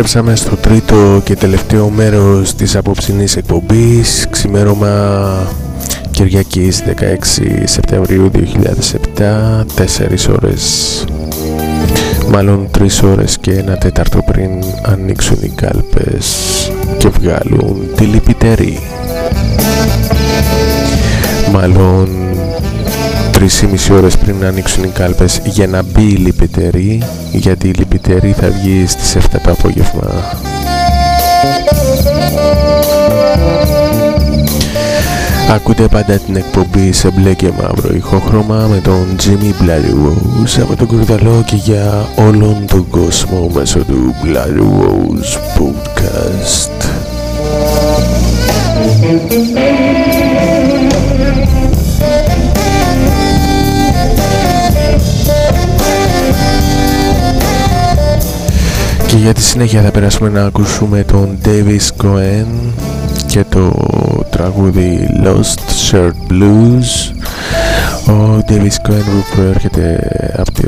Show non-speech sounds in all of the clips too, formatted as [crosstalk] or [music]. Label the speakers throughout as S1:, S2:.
S1: Επιστρέψαμε στο τρίτο και τελευταίο μέρος της απόψινής εκπομπής. Ξημέρωμα Κυριακής 16 Σεπτεμβρίου 2007 4 ώρες Μάλλον 3 ώρες και ένα τέταρτο πριν ανοίξουν οι κάλπες και βγάλουν τη λυπητερή. Μάλλον 3,5 ώρες πριν ανοίξουν οι κάλπες για να μπει η λυπητερή γιατί η λυπητερή θα βγει στις 7 το απόγευμα Ακούτε πάντα την εκπομπή σε μπλε και μαύρο ηχόχρωμα με τον Jimmy Bloody Rose από τον Κουρδαλό και για όλον τον κόσμο μέσω του Bloody Rose Podcast. Και για τη συνέχεια θα περάσουμε να ακούσουμε τον Davis Cohen και το τραγούδι Lost Shirt Blues. Ο Davis Cohen που προέρχεται από τη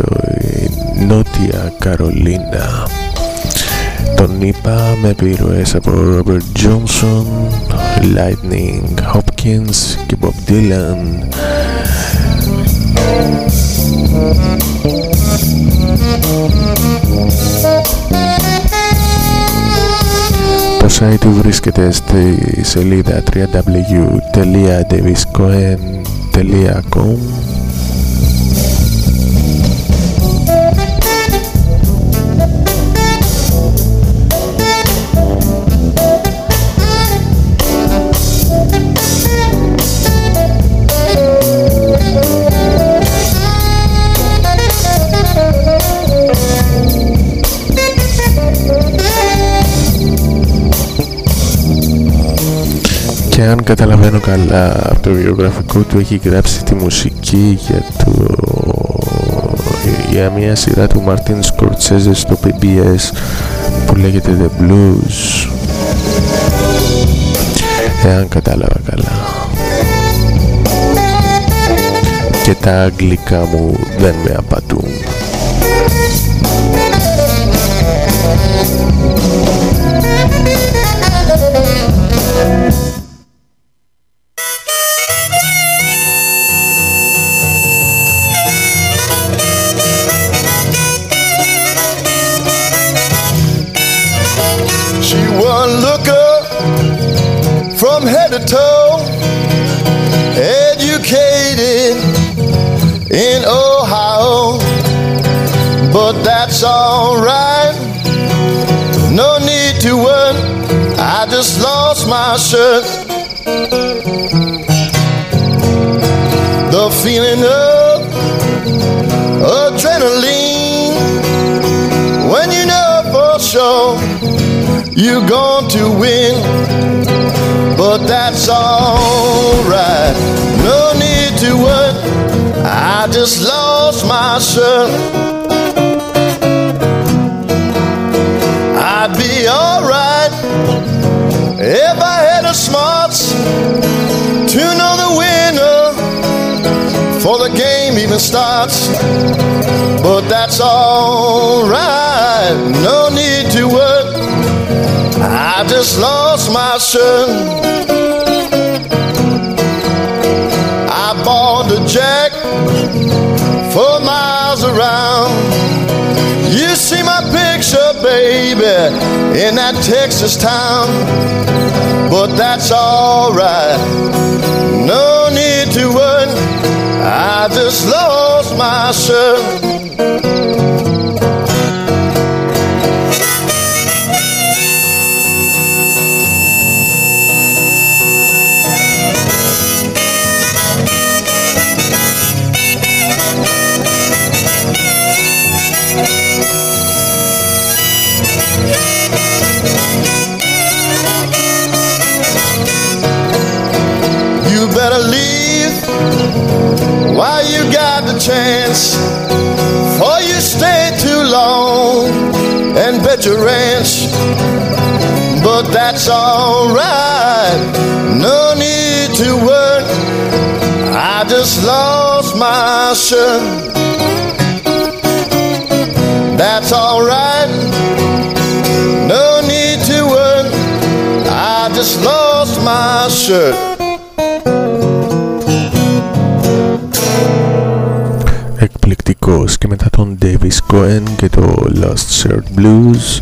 S1: Νότια Καρολίνα. Τον είπα με επιρροές από Robert Johnson, Lightning Hopkins και Bob Dylan. Το site του βρίσκεται στη σελίδα www.daviscoen.com και αν καταλαβαίνω καλά από το βιογραφικό του έχει γράψει τη μουσική για, το, για μια σειρά του Μαρτίν Scorsese στο PBS που λέγεται The Blues. Εάν κατάλαβα καλά. Και τα αγγλικά μου δεν με απατούν just lost my shirt. I'd be alright if I had the smarts to know the winner before the game even starts. But that's alright, no need to worry. I just lost my shirt. Jack for miles around. You see my picture, baby, in that Texas town. But that's alright, no need to worry. I just lost my shirt. leave while you got the chance. For you stay too long and bet your ranch. But that's alright, no need to worry. I just lost my shirt. That's alright, no need to worry.
S2: I just lost my shirt.
S1: Εκπληκτικός και μετά τον Davis Cohen και το Lost Shirt Blues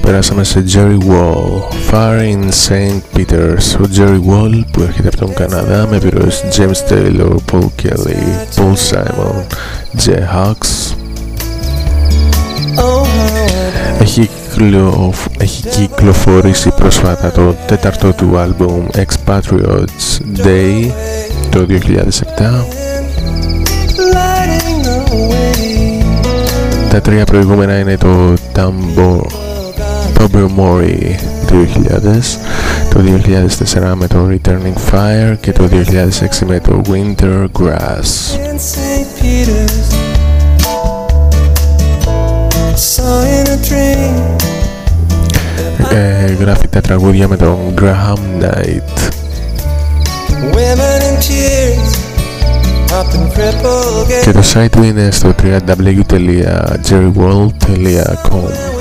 S1: περάσαμε σε Jerry Wall Far in St. Peters. Ο Jerry Wall που έρχεται από τον Καναδά με επιρροές James Taylor, Paul Kelly, Paul Simon, Jay Hawks. Έχει, κυκλο... έχει κυκλοφορήσει πρόσφατα το τέταρτο του άλμπουμ Expatriates Day το 2007 Τα τρία προηγούμενα είναι το Tambo Mori 2000 το 2004 με το Returning Fire και το 2006 με το Winter Grass. Ε, γράφει τα τραγούδια με τον Graham Knight και το site του είναι στο www.jerryworld.com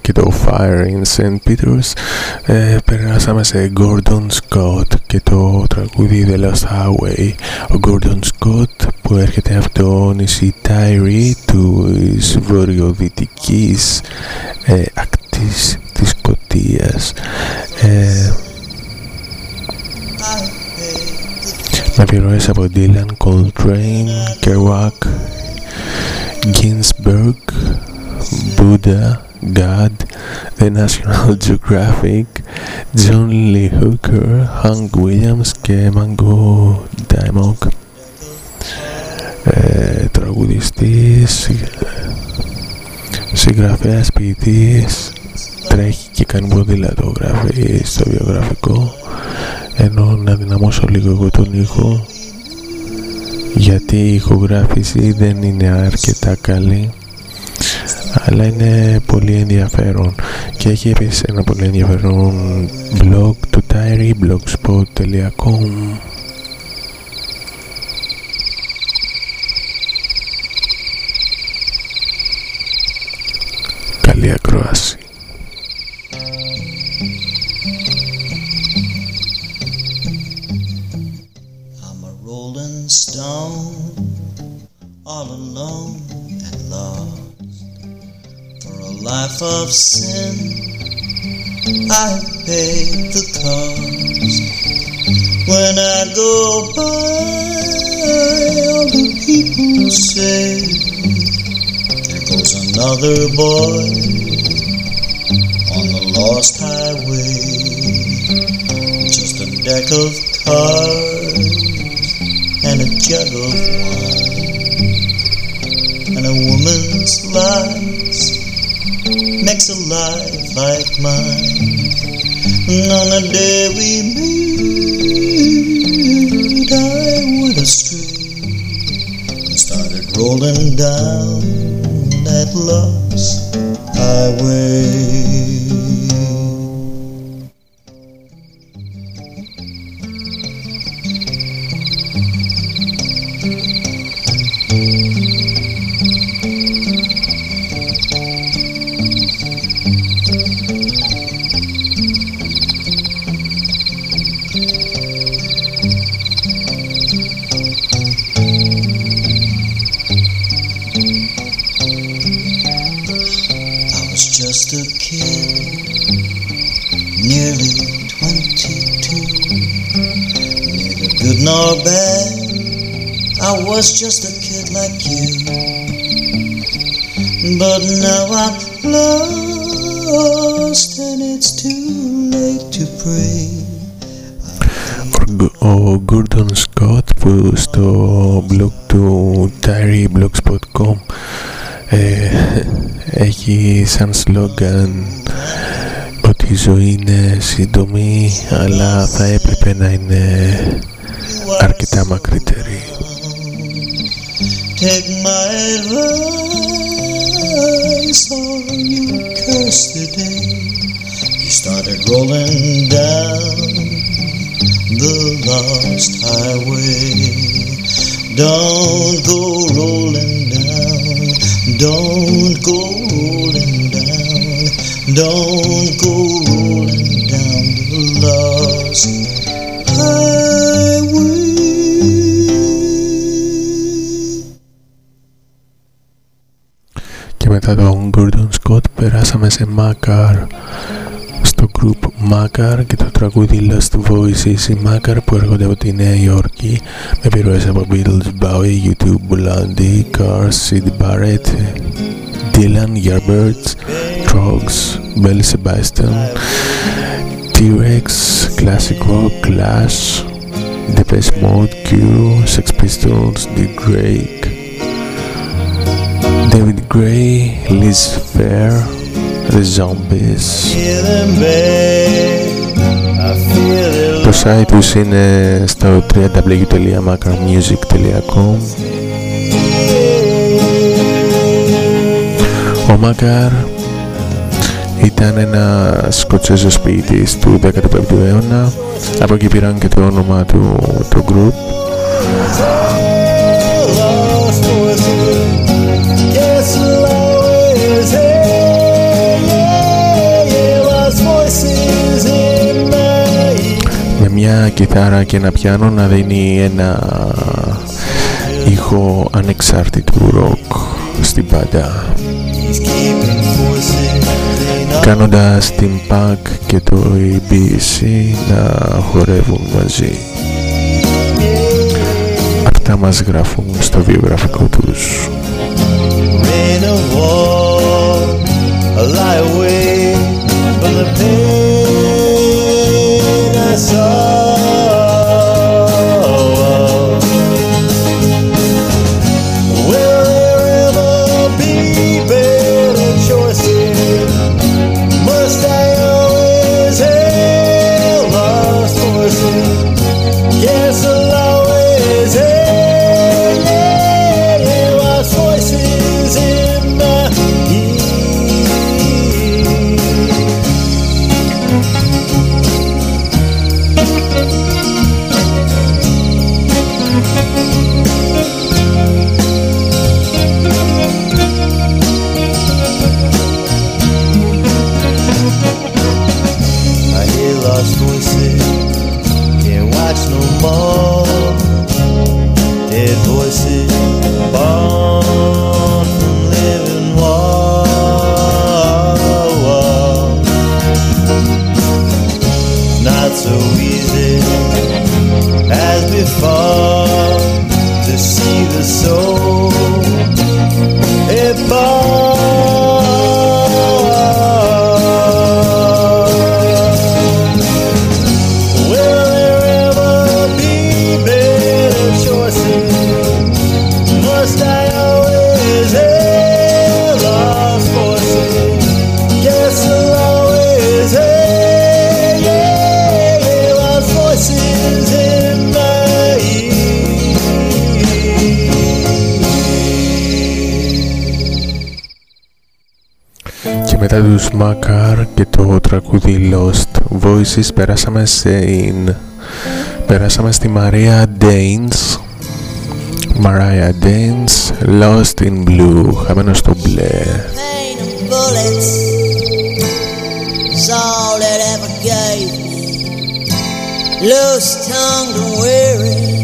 S1: και το Fire in St. Peters ε, περάσαμε σε Gordon Scott και το τραγούδι The Lost Highway ο Gordon Scott που έρχεται από το νησί Tyree του βορειοδυτικής ε, ακτής της Σκοτίας ε, με επιρροές από Dylan, Coltrane, Kerouac, Ginsberg, Buddha God, The National [laughs] Geographic, John Lee Hooker, Hank Williams και Mango Diamond. Ε, τραγουδιστής συγγραφέας ποιητής τρέχει και κάνει ποδήλατο γράφει στο βιογραφικό. Ενώ να δυναμώσω λίγο εγώ τον ήχο γιατί η ηχογράφηση δεν είναι αρκετά καλή αλλά είναι πολύ ενδιαφέρον και έχει επίσης ένα πολύ ενδιαφέρον blog του diaryblogspot.com Καλή ακρόαση.
S2: Rolling stone, all alone life of sin, I paid the cost. When I go by, all the people say, There goes another boy on the lost highway. Just a deck of cards the day rolling down, don't go rolling down the lost highway.
S1: Και μετά τον Gordon Scott περάσαμε σε Makar στο group Makar και το τραγούδι Lost Voices οι Makar που έρχονται από τη Νέα Υόρκη με επιρροές από Beatles, Bowie, YouTube, Blondie, Cars, Sid Barrett, Dylan, Yardbirds, Trogs, Bell Sebastian, T-Rex, Classic Rock, Clash, Depeche Mode, Cure, Sex Pistols, The Drake, David Gray, Liz Fair, The Zombies.
S2: Feeling bad, I feel it
S1: Το site τους είναι στο www.macarmusic.com Ο Μακάρ ήταν ένας σκοτσέζος ποιητής του 15ου αιώνα. Από εκεί πήραν και το όνομα του το group μια κιθάρα και ένα πιάνο να δίνει ένα ήχο ανεξάρτητου ροκ στην πάντα
S2: He's keeping voices in
S1: κάνοντας την punk και το ABC να χορεύουν μαζί. Αυτά μας γράφουν στο βιογραφικό τους.
S2: rain of war. I lie awake from the pain I saw. Voices
S3: περάσαμε in, περάσαμε στη Maria Danes Mariah Danes Lost in Blue χαμένο στο μπλε Lost tongued and weary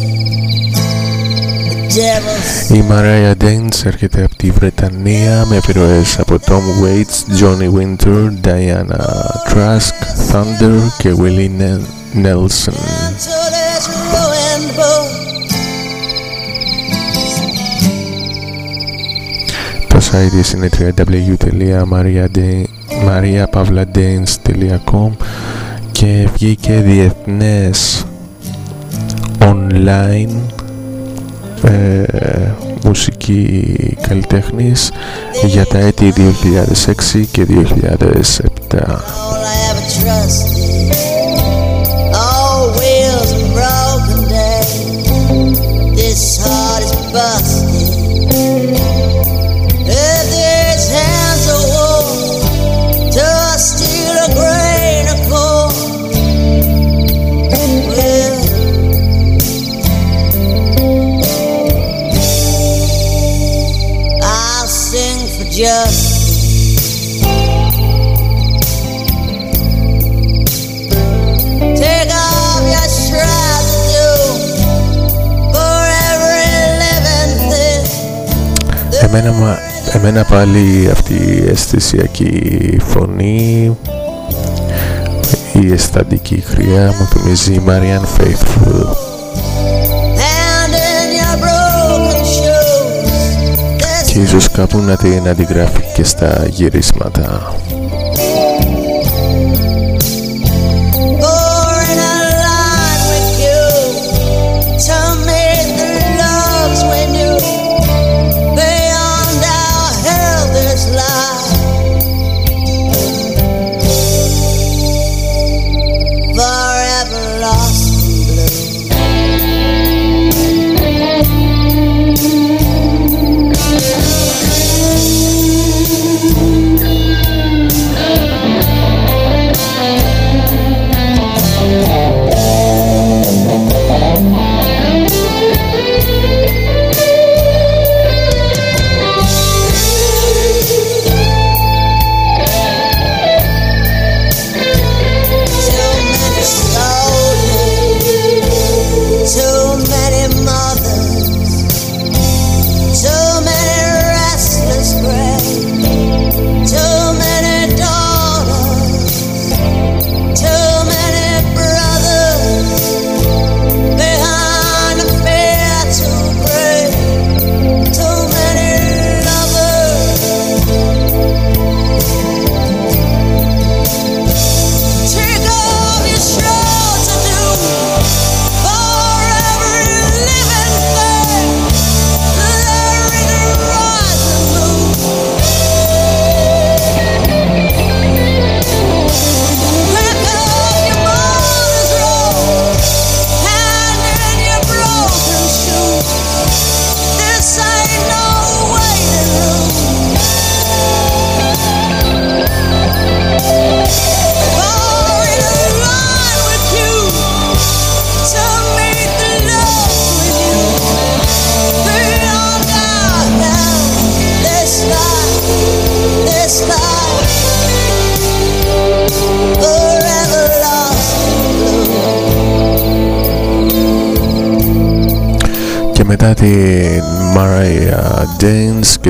S3: η Mariah Danes έρχεται από τη Βρετανία με επιρροές από Tom Waits, Johnny Winter, Diana Trask, Thunder και Willie Nelson. Το site της είναι www.mariapavladance.com και βγήκε διεθνές online ε, μουσική καλλιτέχνης για τα έτη 2006 και 2007. trust Εμένα, εμένα πάλι αυτή η αισθησιακή φωνή η αισθαντική χρειά μου θυμίζει η Marianne Faithful και ίσως κάπου να την αντιγράφει και στα γυρίσματα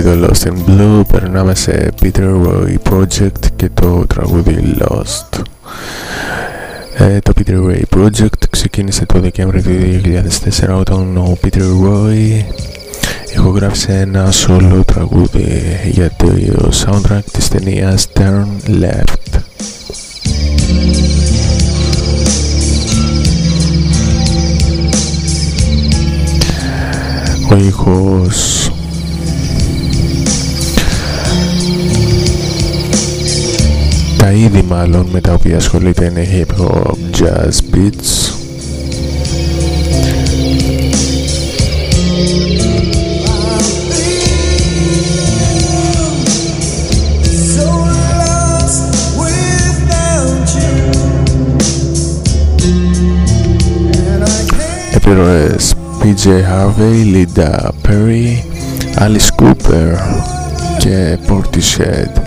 S3: James και το Lost in Blue περνάμε σε Peter Roy Project και το τραγούδι Lost
S1: Ε, το Peter Ray Project ξεκίνησε το Δεκέμβριο του 2004 όταν ο Peter Roy ηχογράφησε ένα solo τραγούδι για το soundtrack της ταινίας Turn Left. Ο ήχος τα είδη μάλλον με τα οποία ασχολείται είναι hip hop, jazz, beats Επιρροές PJ Harvey, Linda Perry, Alice Cooper και Portishead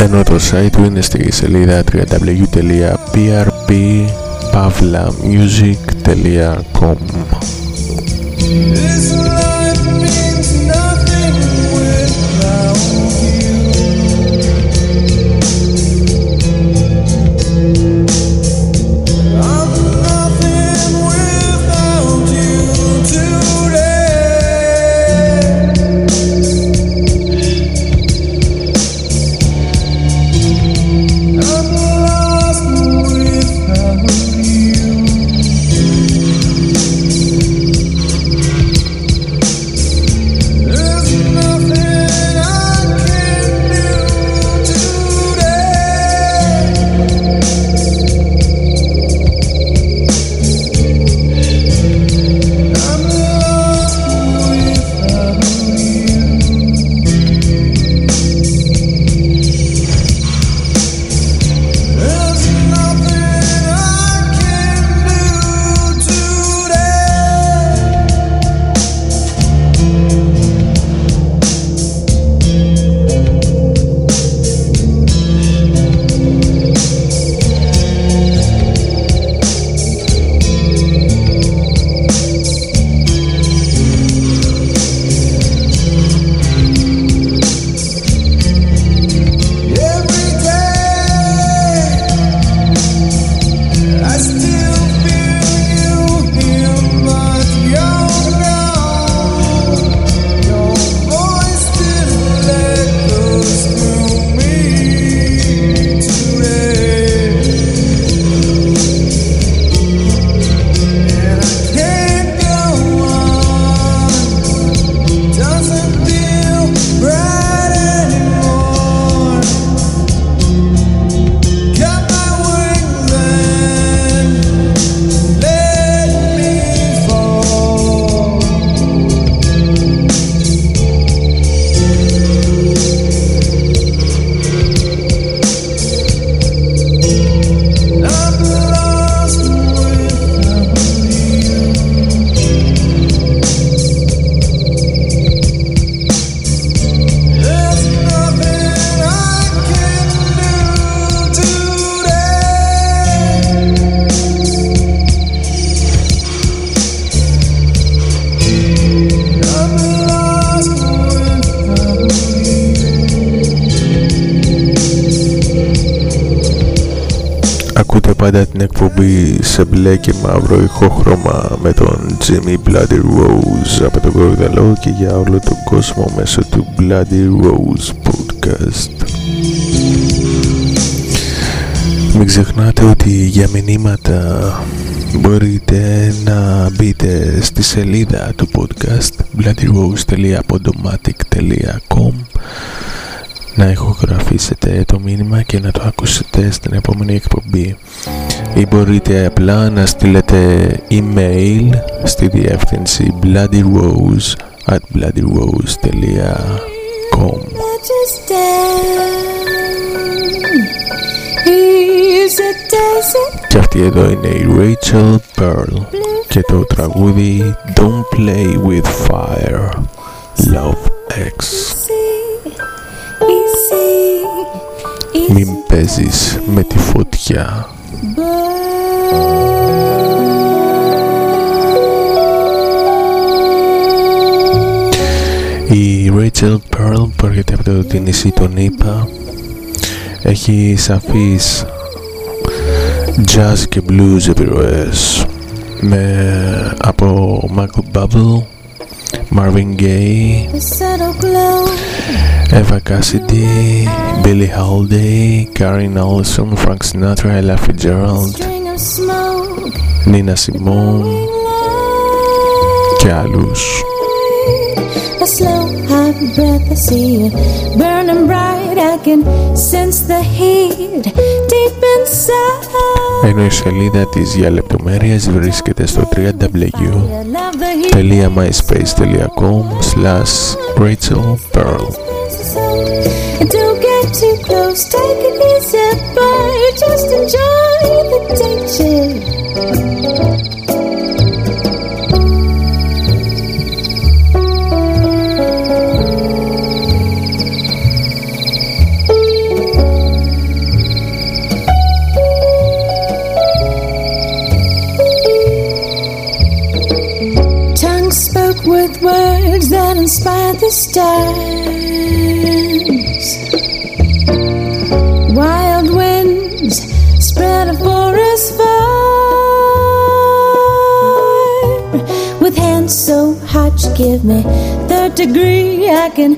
S1: Ενώ το site του είναι στη σελίδα www.prppavlamusic.com πάντα την εκπομπή σε μπλε και μαύρο ηχόχρωμα με τον Jimmy Bloody Rose από τον Κορδαλό και για όλο τον κόσμο μέσω του Bloody Rose Podcast. Μην ξεχνάτε ότι για μηνύματα μπορείτε να μπείτε στη σελίδα του podcast bloodyrose.podomatic.com να ηχογραφήσετε το μήνυμα και να το ακούσετε στην επόμενη εκπομπή ή μπορείτε απλά να στείλετε email στη διεύθυνση bloodyrose at bloodyrose.com Και αυτή εδώ είναι η Rachel Pearl και το τραγούδι Don't Play With Fire Love X.
S4: Μην παίζεις με τη φωτιά Η Rachel Pearl που έρχεται από το νησί των Ήπα έχει σαφείς jazz και blues επιρροές με από Michael Bubble, Marvin Gaye, Eva Cassidy, Billie Holiday, Karen Allison, Frank Sinatra, Ella Fitzgerald, Nina Simone και άλλους. A slow hot breath I see you burning bright I can sense the heat deep inside Ενώ η σελίδα της για λεπτομέρειες βρίσκεται στο www.myspace.com slash Rachel Pearl Don't get too close, take it easy, boy, just enjoy the Tongue spoke with words that inspired the stars. Give me third degree. I can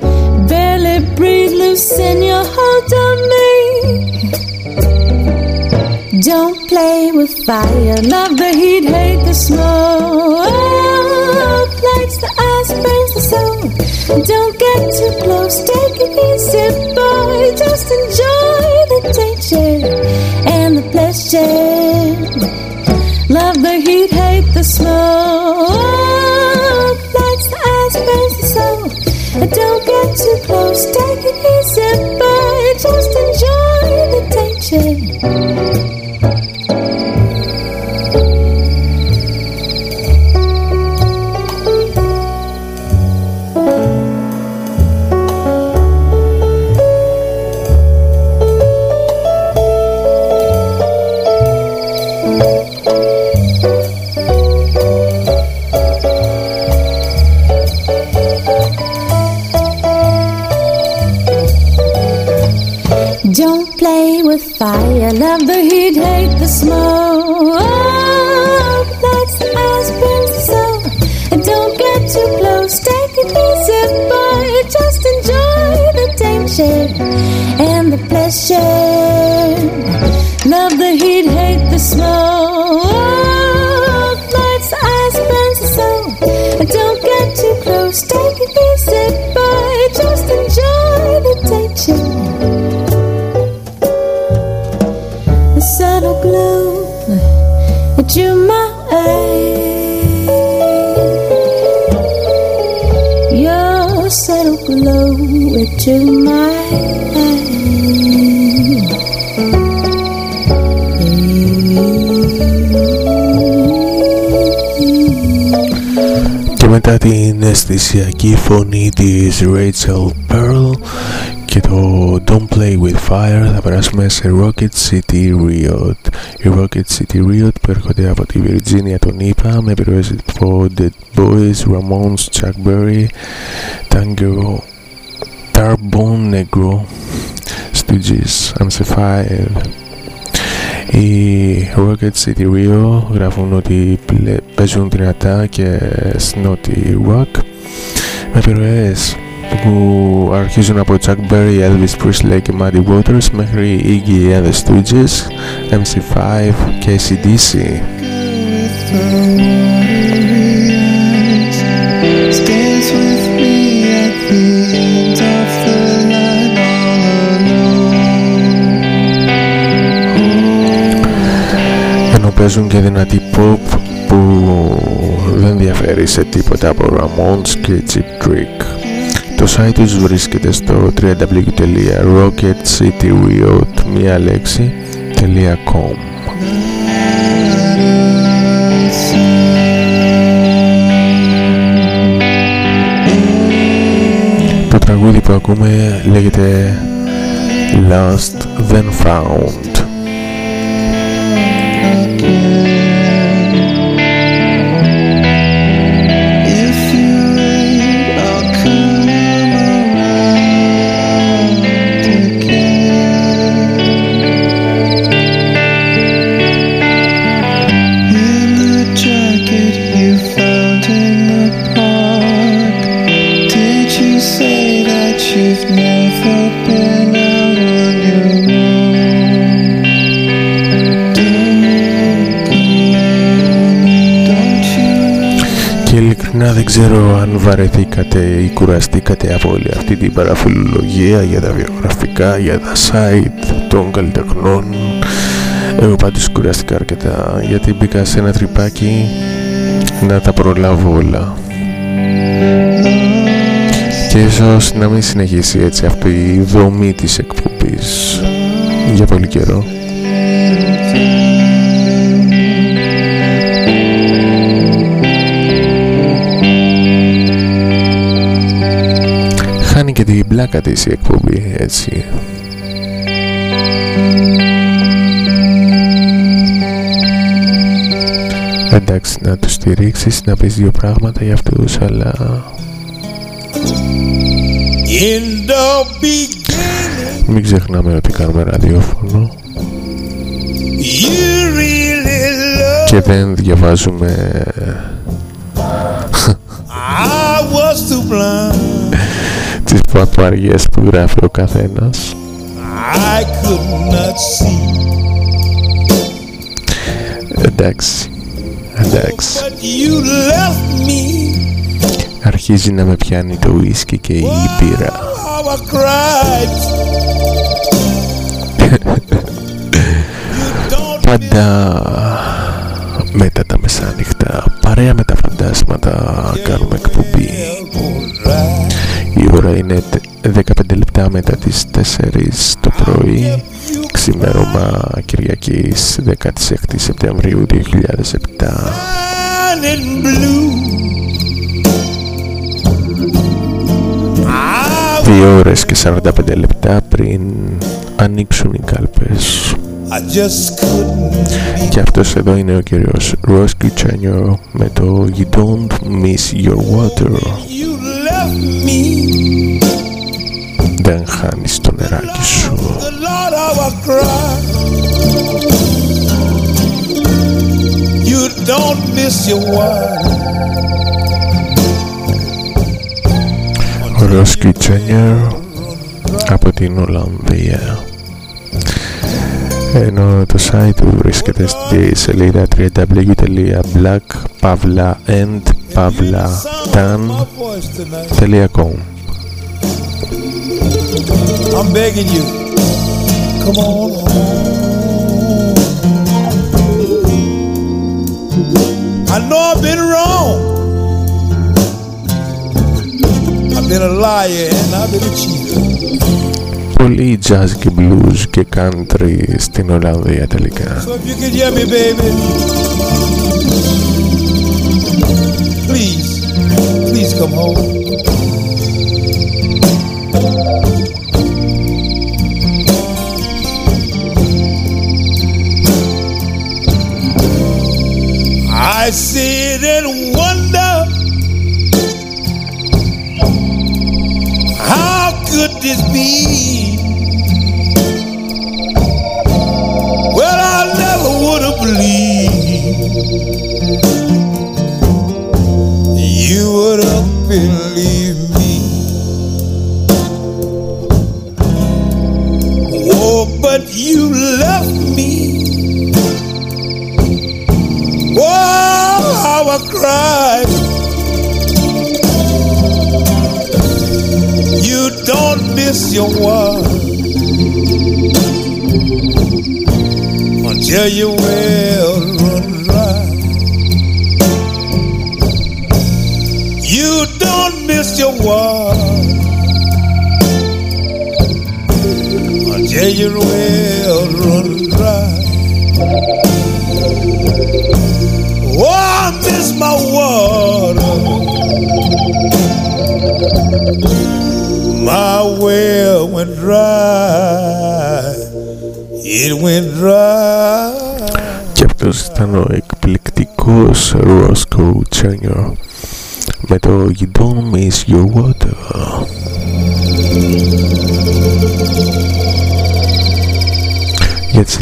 S4: barely breathe. Loosen your hold on me. Don't play with fire. Love the heat, hate the smoke lights the eyes, burns the soul. Don't get too close, take it easy, boy. Just enjoy the danger and the pleasure. Love the heat, hate the smoke. αισθησιακή φωνή της Rachel Pearl και το Don't Play With Fire θα περάσουμε σε Rocket City Riot η Rocket City Riot που έρχονται από τη Virginia τον είπα με επιρροές από The Boys, Ramones, Chuck Berry Tango Tarbone Negro Stooges, Amplifier οι Rocket City Rio γράφουν ότι παίζουν δυνατά και snotty rock με Επιρροές που αρχίζουν από Chuck Berry, Elvis Presley και Muddy Waters μέχρι Iggy and the Stooges, MC5 και ACDC. Ενώ παίζουν και δυνατή pop που δεν διαφέρει σε τίποτα από Ramones και Cheap Trick. Το site τους βρίσκεται στο www.rocketcityriot μία λέξη.com Το τραγούδι που ακούμε λέγεται Last
S5: Then Found. Δεν ξέρω αν βαρεθήκατε ή κουραστήκατε από όλη αυτή την παραφιλολογία για τα βιογραφικά, για τα site των καλλιτεχνών. Εγώ πάντως κουραστήκα αρκετά γιατί μπήκα σε ένα τρυπάκι να τα προλάβω όλα. Και ίσως να μην συνεχίσει έτσι αυτή η δομή της εκπομπής για πολύ καιρό. Πλάκα της η εκπομπή έτσι. Εντάξει να τους στηρίξεις να πεις δύο πράγματα για αυτούς αλλά μην ξεχνάμε ότι κάνουμε ραδιόφωνο. Και δεν διαβάζουμε τις παπαριές που γράφει ο καθένας. Εντάξει Εντάξει. Αρχίζει να με πιάνει το ουίσκι και η μπύρα. Πάντα μετά τα μεσάνυχτα παρέα με τα φαντάσματα κάνουμε εκπομπή η ώρα είναι 15 λεπτά μετά τις 4 το πρωί. Ξημέρωμα Κυριακής 16 Σεπτεμβρίου 2007 Δύο ώρες και 45 λεπτά πριν ανοίξουν οι κάλπες. Και αυτός εδώ είναι ο κύριος Ross Kichagno με το You Don't Miss Your Water δεν χάνεις το νεράκι σου. You don't miss your water Ωραίος από την Ολλανδία. Ενώ το site του βρίσκεται στη σελίδα www.blackpavlaandpavlatan.com I'm begging you, come on. I know I've been wrong. I've been a liar and I've been a cheater. πολύ jazz και blues και country στην Ολλανδία τελικά. So if you could hear me, baby. Home.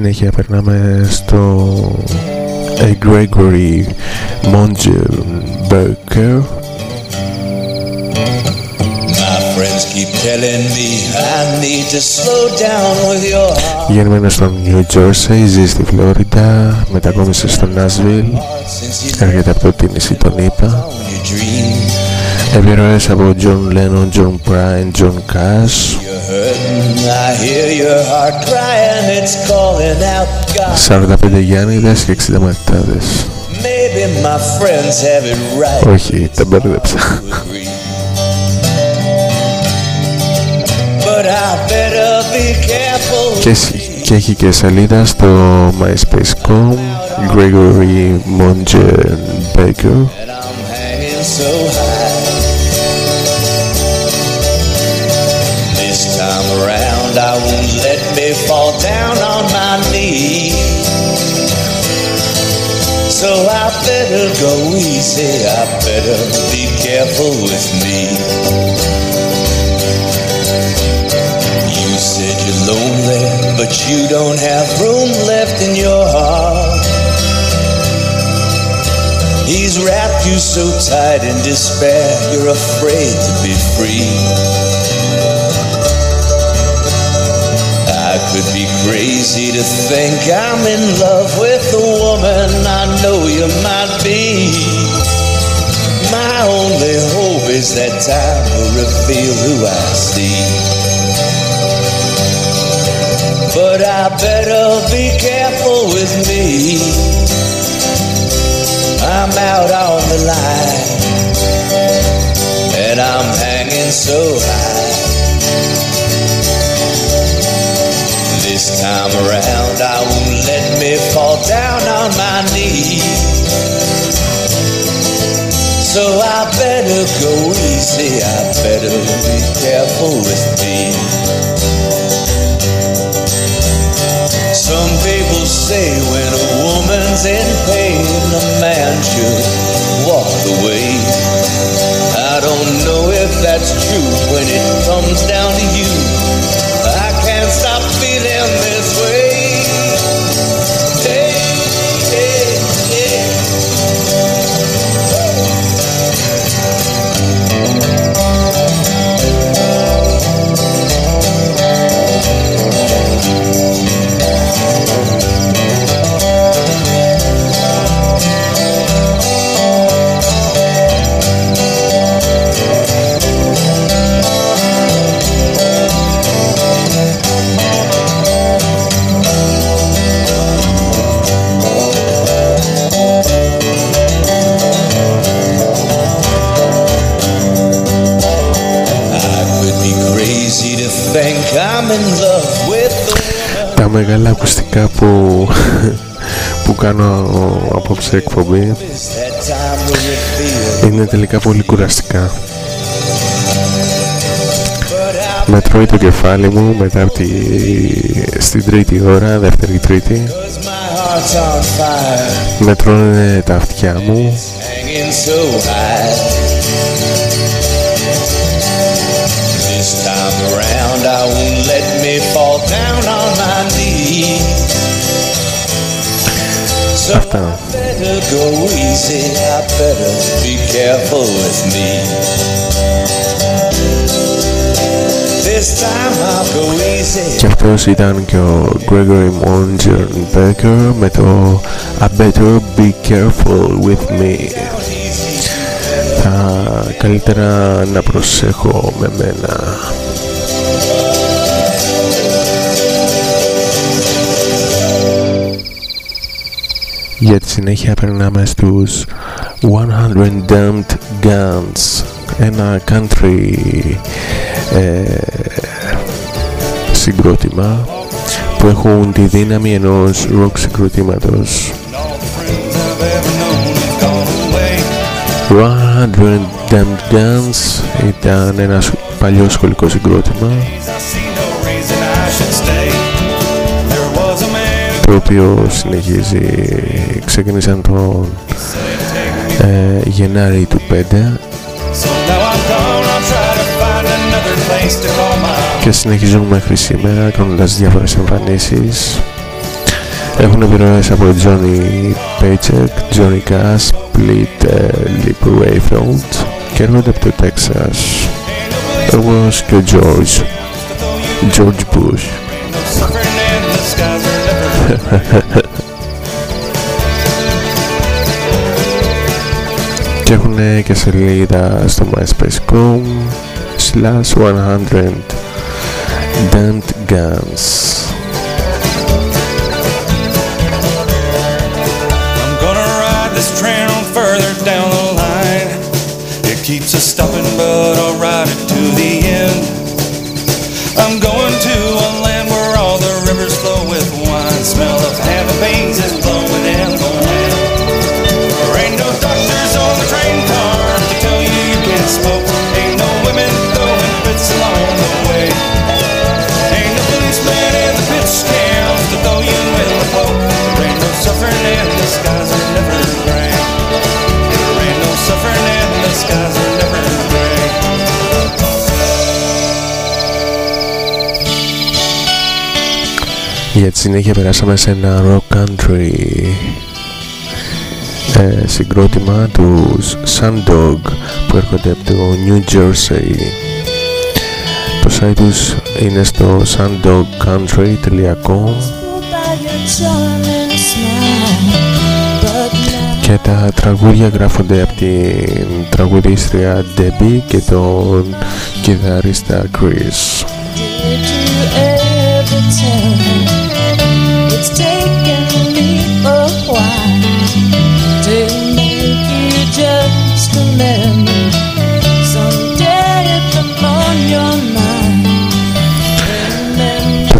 S2: Συνέχεια περνάμε στο A Gregory Mongerberger Γεννημένος στο New Jersey, ζεις στη Φλόριντα, μετακόμισες στο Nashville, έρχεται από το νησί τον είπα. Επιρροές από John Lennon, John Prine, John Cash. 45 Γιάννηδες και 60 Ματάδες. Όχι, τα μπέρδεψα. Και, και έχει και σελίδα στο myspace.com Gregory Mongen Baker So I better go easy, I better be careful with me You said you're lonely, but you don't have room left in your heart. He's wrapped you so tight in despair, you're afraid to be free. Could be crazy to think I'm in love with a woman I know you might be. My only hope is that time will reveal who I see. But I better be careful with me. I'm out on the line, and I'm hanging so high. This time around, I won't let me fall down on my knees. So I better go easy, I better be careful with me. Some people say when a woman's in pain, a man should walk away. I don't know if that's true when it comes down to you. Απόψε εκπομπή είναι τελικά πολύ κουραστικά. Μετρώει το κεφάλι μου μετά από τη, στην τρίτη ώρα, δεύτερη τρίτη. Μετρώνε τα αυτιά μου I won't let me fall down on my knees. So Αυτά. I better go easy, I better be careful with me. This time I'll go easy. Και αυτός ήταν και ο Gregory Monger Baker με το I better be careful with me. Θα καλύτερα να προσέχω με μένα. Για τη συνέχεια περνάμε στους 100 Damned Guns. Ένα country ε, συγκρότημα που έχουν τη δύναμη ενός rock συγκροτήματος. 100 Damned Guns ήταν ένας παλιός σχολικό συγκρότημα
S1: το οποίο συνεχίζει ξεκίνησαν τον ε, Γενάρη του 5 και συνεχίζουν μέχρι σήμερα κάνοντας διάφορες εμφανίσεις. Έχουν επιρροές από Johnny Paycheck, Johnny Cash, Split, Lip Rayfield και έρχονται από το Texas. Όπως και ο George George Bush και έχουν και σελίδα στο myspace.com slash 100 Dent Guns I'm gonna ride this train on further down the line It keeps us stopping but I'll ride it to the end I'm going things Για τη συνέχεια περάσαμε σε ένα rock country ε, συγκρότημα τους Sundog που έρχονται από το New Jersey. Το site τους είναι στο sundogcountry.com και τα τραγούδια γράφονται από την τραγουδίστρια Debbie και τον κιθαρίστα Chris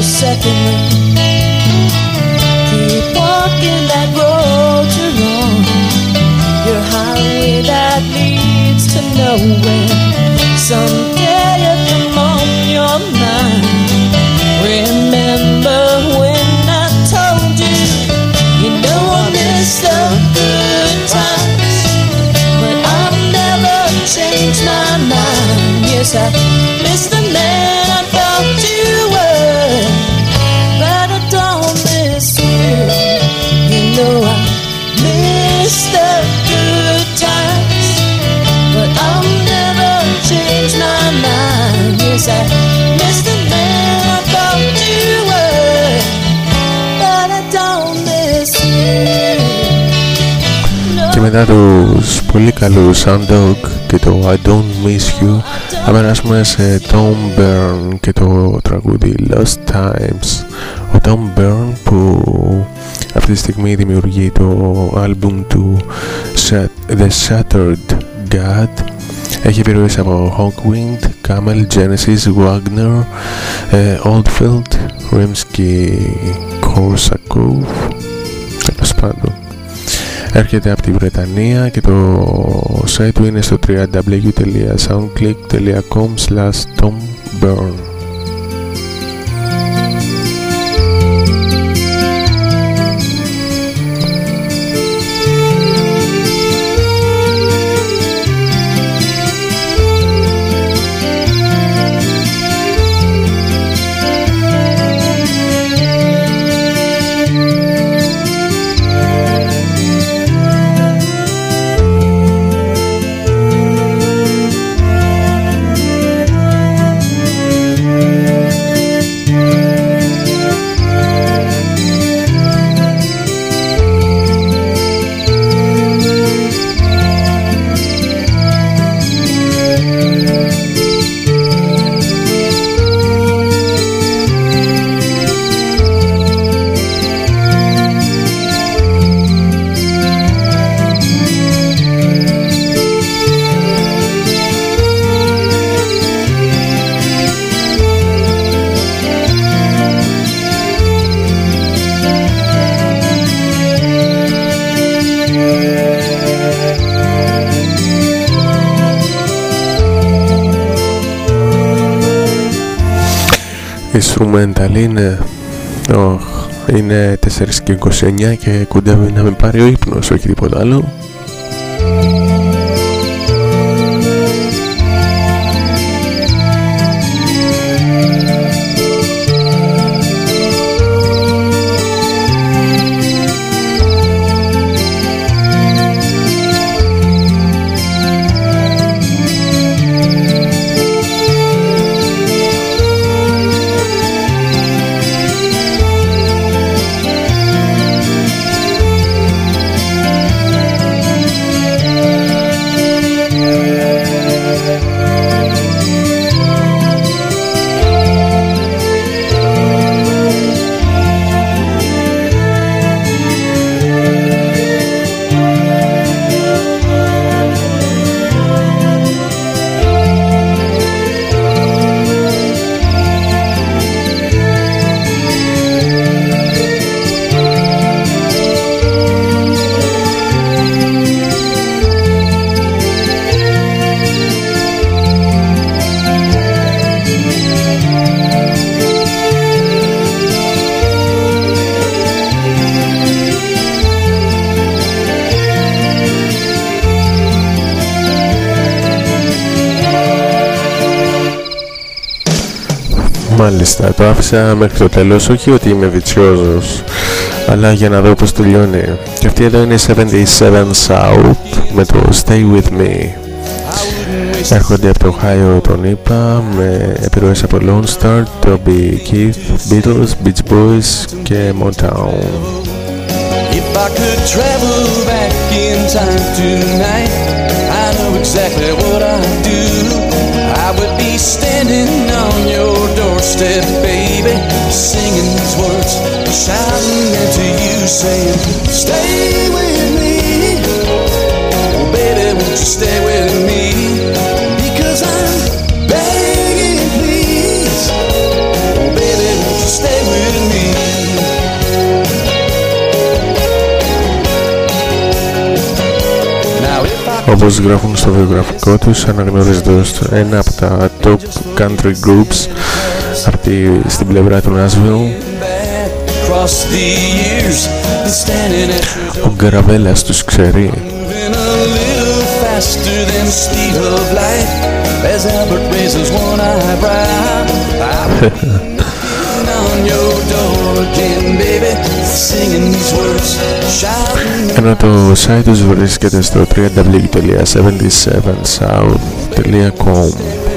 S1: a second. Keep walking that road you're on, your highway that leads to nowhere. Someday if I'm on your mind. Remember when I told you, you know I miss the good times, but I'll never change my mind. Yes, I μετά τους πολύ καλούς Sundog και το I Don't Miss You. Θα περάσουμε σε Tom Byrne και το τραγούδι Lost Times. Ο Tom Byrne που αυτή τη στιγμή δημιουργεί το άλμπουμ του The Shattered God. Έχει επιρροές από Hawkwind, Camel, Genesis, Wagner, ε, Oldfield, Rimsky-Korsakov τέλος πάντων έρχεται από τη Βρετανία και το site του είναι στο www.soundclick.com slash tomburn
S6: instrumental είναι oh, είναι 4 και 29 και κοντεύει να με πάρει ο ύπνος όχι τίποτα άλλο Μάλιστα, το άφησα μέχρι το τέλος, όχι ότι είμαι βιτσιόζος, αλλά για να δω πως τελειώνει. Και αυτή εδώ είναι 77 South με το Stay With Me. Έρχονται από το Ohio τον είπα, με επιρροές από Lone Star, Toby Keith, Beatles, Beach Boys και Motown. If I could travel back in time tonight, I know exactly what I'd do. I would be standing on your doorstep, baby, singing these words, shouting into you, saying, Stay with me. Oh, baby, won't you stay with me? Because I'm begging, please. Oh, baby, won't you stay with me? Όπως γράφουν στο βιογραφικό τους αναγνωρίζεται ως ένα από τα top country groups από τη, στην πλευρά του Nashville ο Γκαραβέλας τους ξέρει. [laughs] Ενώ το site τους βρίσκεται στο www.77south.com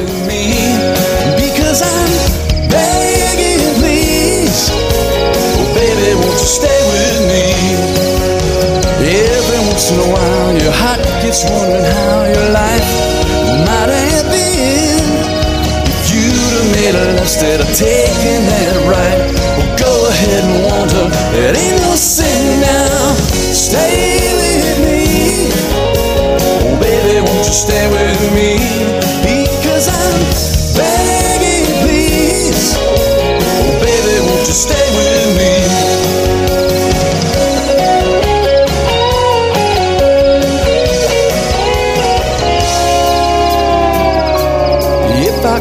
S6: gets wondering how your life might have been. If you'd have made a left instead of taking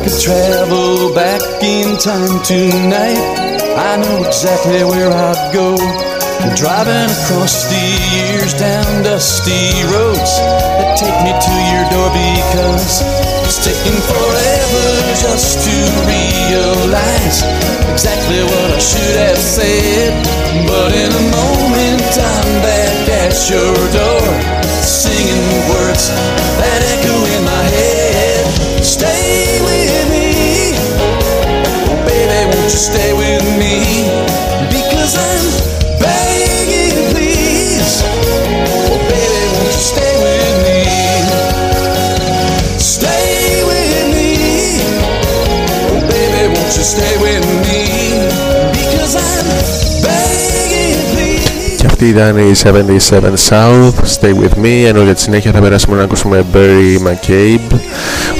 S6: could travel back in time tonight, I know exactly where I'd go. Driving across the years down dusty roads that take me to your door because it's taking forever just to realize exactly what I should have said. But in a moment, I'm back at your door, singing words that echo you stay with me? Because I'm begging, please. Oh baby, won't you stay with me? Stay with me, oh baby, won't you stay with me? αυτή ήταν η 77 South, Stay With Me, ενώ για τη συνέχεια θα περάσουμε να ακούσουμε Barry McCabe.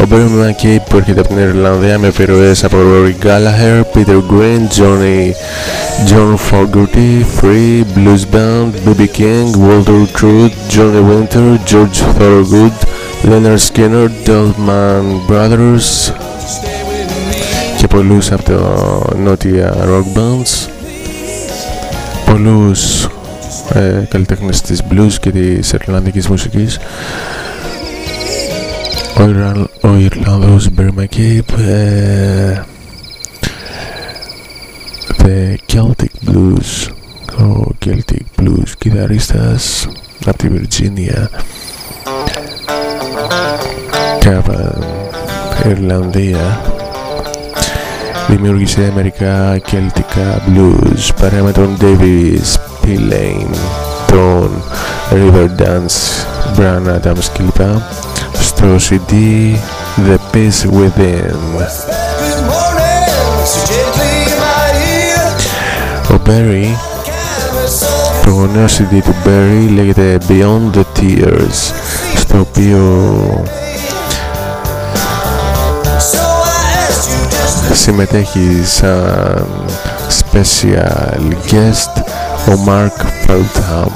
S6: Ο Barry McCabe που έρχεται από την Ιρλανδία με επιρροές από Rory Gallagher, Peter Green, Johnny, John Fogerty, Free, Blues Band, B.B. King, Walter Truth, Johnny Winter, George Thorogood, Leonard Skinner, Dolman Brothers
S1: και πολλούς από το νότια rock bands πολλούς ε, καλλιτέχνες της blues και της ιρλανδικής μουσικής. Ο, Ιρλα, ο Ιρλανδός Barry McCabe ε, The Celtic Blues ο Celtic Blues κιθαρίστας από τη Βιρτζίνια. Και από Ιρλανδία. Δημιούργησε μερικά κελτικά blues παρέα με τον Davis P. Lane τον River Dance Brian Adams κλπ στο CD The Peace Within ο Barry το νέο CD του Barry λέγεται Beyond the Tears στο οποίο συμμετέχει σαν special guest ο Mark Feldham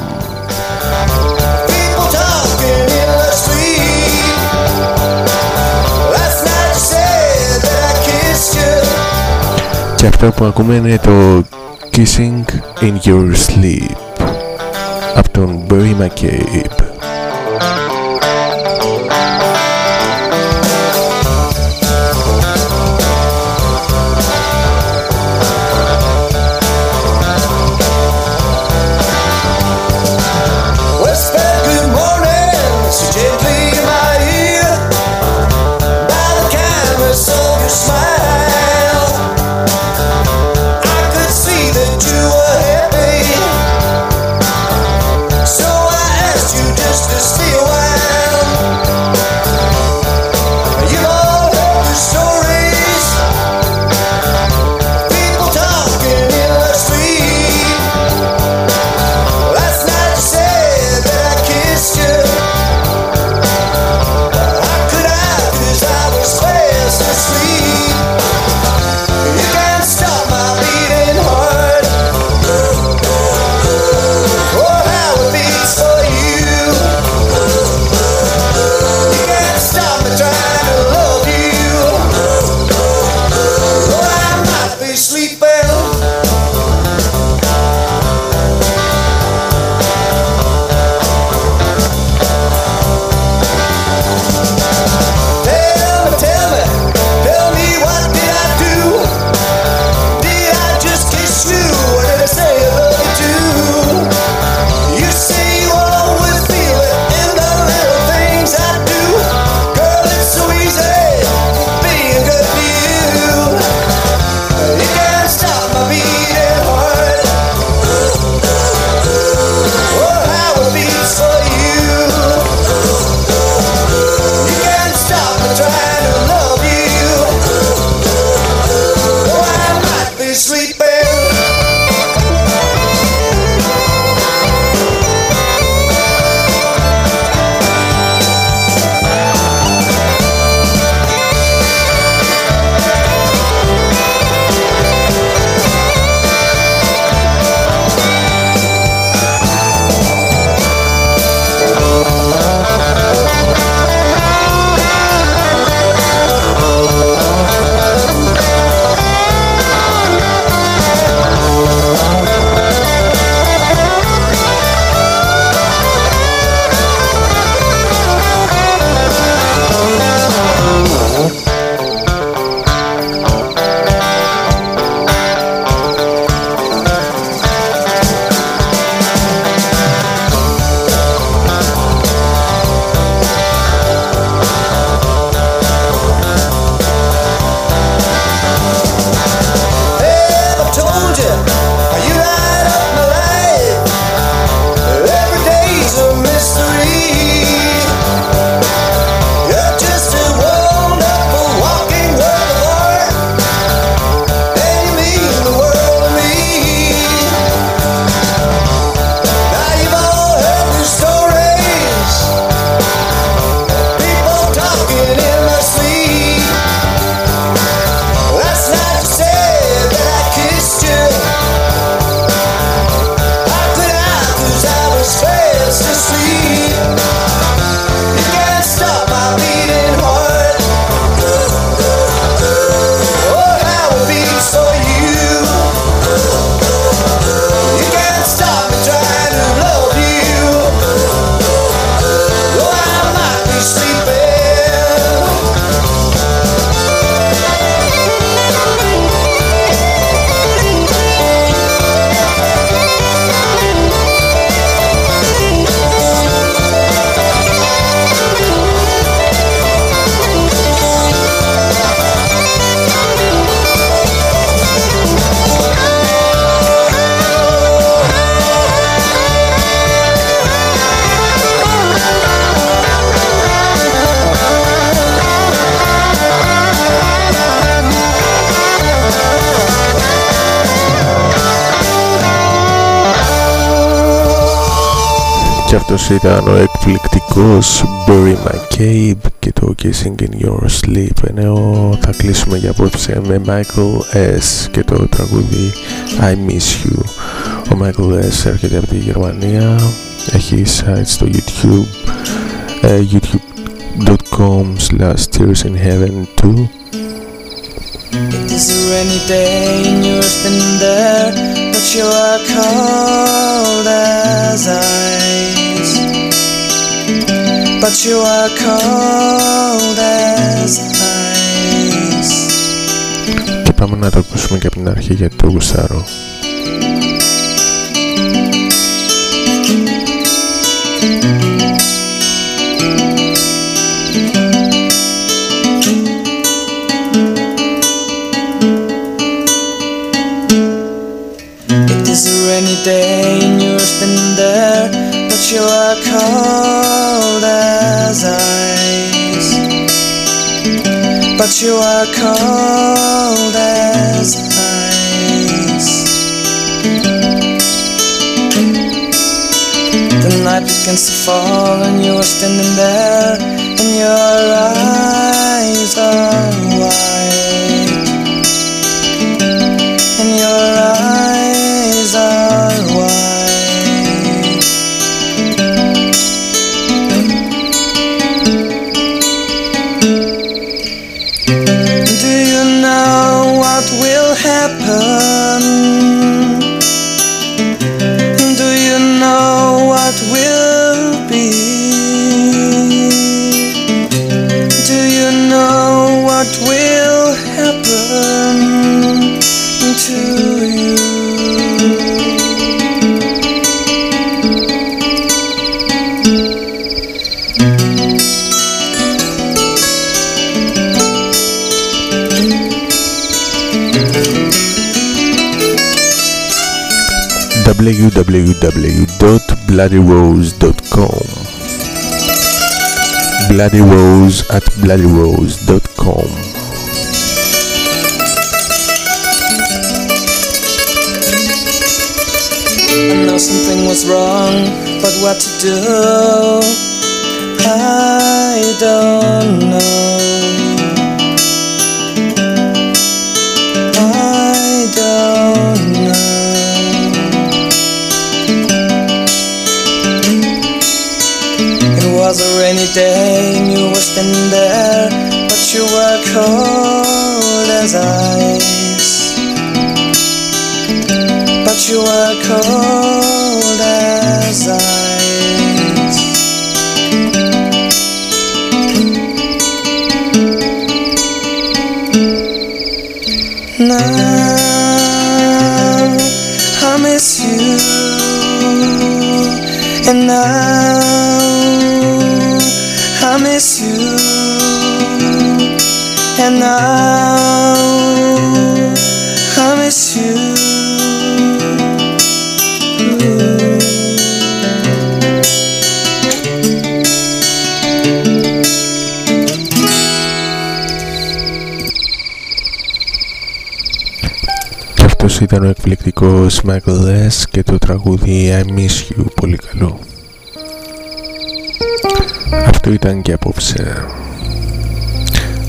S1: και αυτό που ακούμε είναι το Kissing in Your Sleep από τον Barry McCabe αυτός ήταν ο εκπληκτικός Bury My Cave και το Kissing in Your Sleep ενώ θα κλείσουμε για απόψε με Michael S και το τραγούδι I Miss You ο Michael S έρχεται από τη Γερμανία έχει site στο YouTube uh, youtube.com slash tears in heaven 2
S7: It is a rainy day and you're standing there, but you are cold But you are cold as ice.
S1: Και πάμε να το ακούσουμε και από την αρχή γιατί το γουστάρω.
S7: Are cold as ice. The night begins to fall and you are standing there, and your eyes are
S1: www.bloodyrose.com Bloodyrose at bloodyrose.com
S7: I know something was wrong, but what to do? I don't know. There, but you were cold as ice. But you were cold as ice. Now
S1: ήταν ο εκπληκτικός Michael S και το τραγούδι I Miss You πολύ καλό. Αυτό ήταν και απόψε.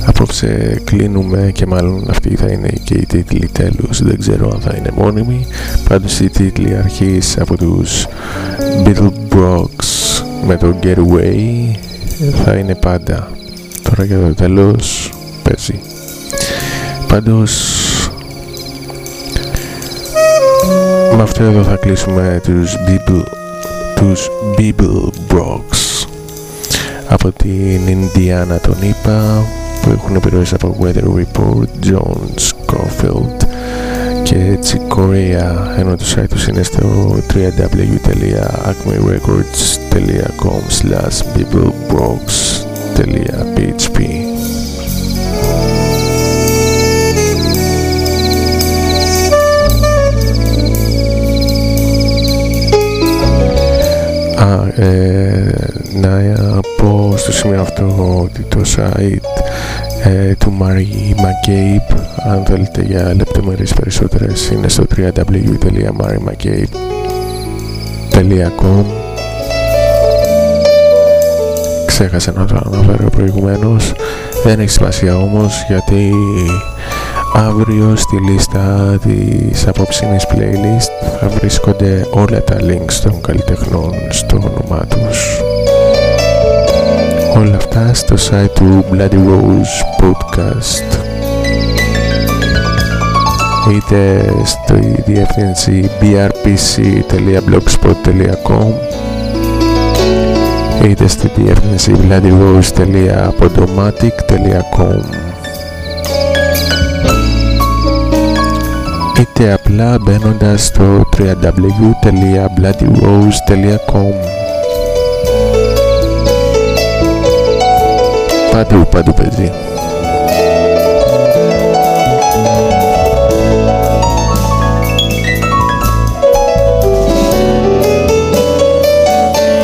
S1: Απόψε κλείνουμε και μάλλον αυτή θα είναι και η τίτλη τέλους. Δεν ξέρω αν θα είναι μόνιμη Πάντως η τίτλη αρχής από τους Beatle Brocks με το Getaway θα είναι πάντα. Τώρα για το τέλος παίζει. Πάντως με αυτό εδώ θα κλείσουμε τους Bible, τους Bible Brocks από την Ινδιάνα τον είπα που έχουν επιρροές από Weather Report, John Scofield και Chicoria ενώ το site τους είναι στο www.acmerecords.com slash biblebrox.php Α, ε, να πω στο σημείο αυτό ότι το site ε, του Mary McCabe αν θέλετε για λεπτομέρειες περισσότερες είναι στο www.marymccabe.com ξέχασα να το αναφέρω προηγουμένως. Δεν έχει σημασία όμως γιατί αύριο στη λίστα της απόψινης playlist θα βρίσκονται όλα τα links των καλλιτεχνών στο όνομά τους. Όλα αυτά στο site του Bloody Rose Podcast. Είτε στη διεύθυνση brpc.blogspot.com είτε στη διεύθυνση bloodyrose.podomatic.com είτε απλά μπαίνοντας στο www.bloodyrose.com Παντού, παντού παιδί.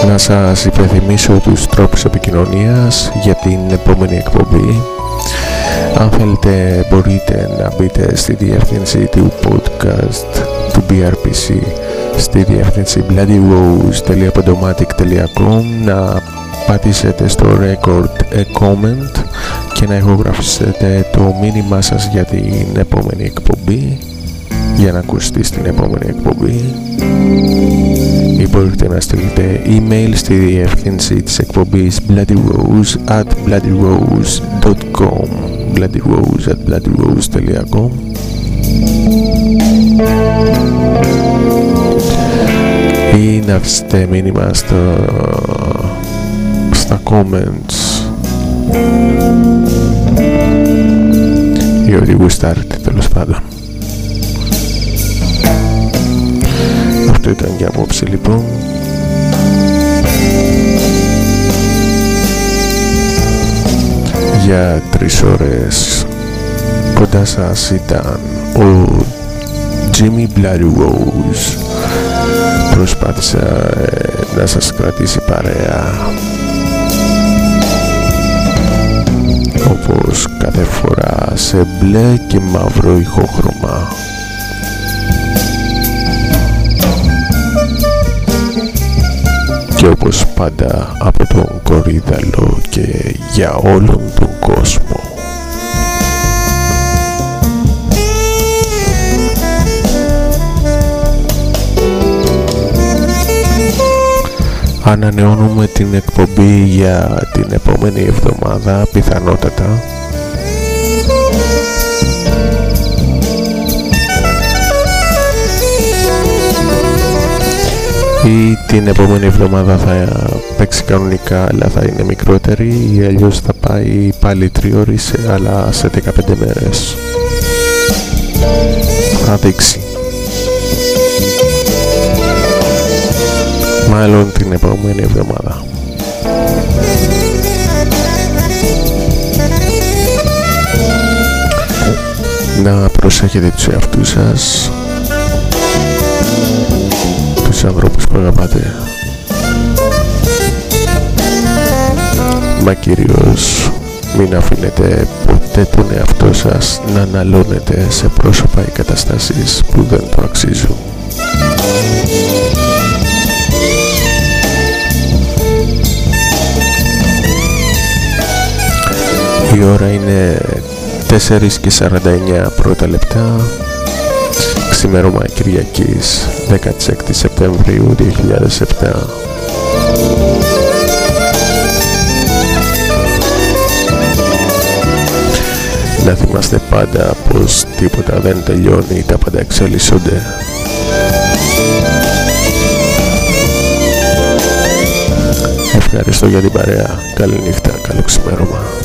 S1: να σας υπενθυμίσω τους τρόπους επικοινωνίας για την επόμενη εκπομπή αν θέλετε μπορείτε να μπείτε στη διεύθυνση του podcast του BRPC στη διεύθυνση bloodyrose.podomatic.com να πατήσετε στο record a comment και να ηχογραφήσετε το μήνυμά σας για την επόμενη εκπομπή για να ακουστεί στην επόμενη εκπομπή. Ή μπορείτε να στείλετε email στη διεύθυνση της εκπομπής bloodyrose at bloodyrose.com bloodyrose at bloodyrose.com ή να αφήσετε μήνυμα στο, στα comments. Ή ότι γουστάρετε τέλος πάντων. Αυτό ήταν για απόψε λοιπόν Για τρεις ώρες. Κοντά σας ήταν ο Jimmy Bloody Rose. Προσπάθησα ε, να σας κρατήσει παρέα. Όπως κάθε φορά σε μπλε και μαύρο ηχόχρωμα και όπως πάντα από τον Κορίδαλο και για όλον τον κόσμο. Ανανεώνουμε την εκπομπή για την επόμενη εβδομάδα πιθανότατα ή την επόμενη εβδομάδα θα παίξει κανονικά αλλά θα είναι μικρότερη ή αλλιώς θα πάει πάλι 3 ώρες αλλά σε 15 μέρες. Θα δείξει. Μάλλον την επόμενη εβδομάδα. Να προσέχετε τους εαυτούς σας τους ανθρώπους που αγαπάτε. Μα κυρίως μην αφήνετε ποτέ τον εαυτό σας να αναλώνετε σε πρόσωπα ή καταστάσεις που δεν το αξίζουν. Η ώρα είναι 4 και 49 πρώτα λεπτά ξημέρωμα Κυριακής 16 Σεπτεμβρίου 2007 Να θυμάστε πάντα πως τίποτα δεν τελειώνει, τα πάντα εξελίσσονται. Ευχαριστώ για την παρέα. Καλή νύχτα, καλό ξημέρωμα.